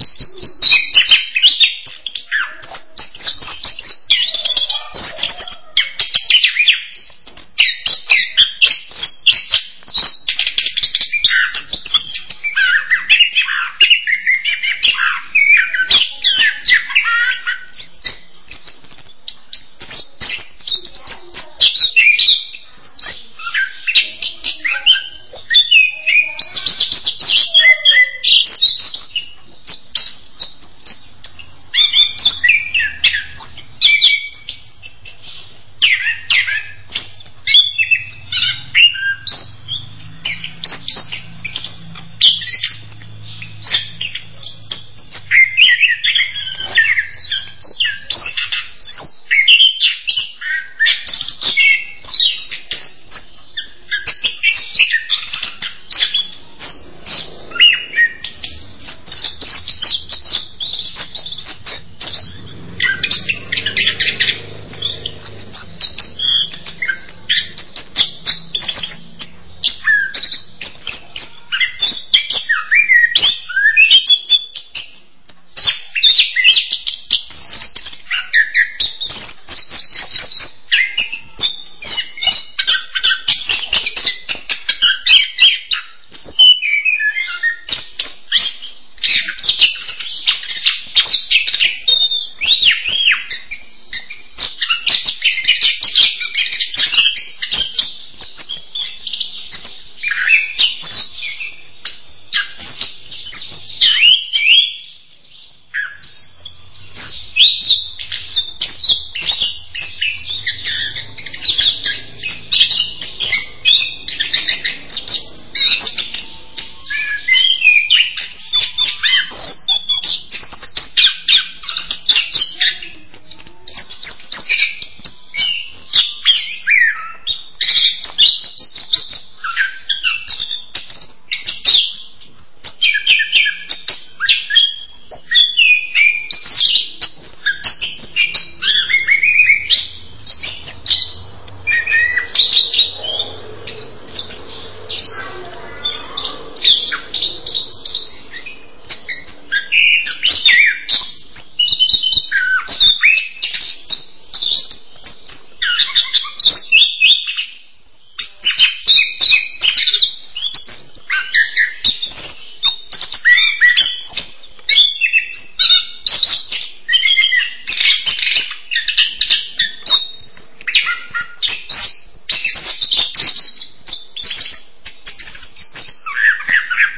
ハハハハ!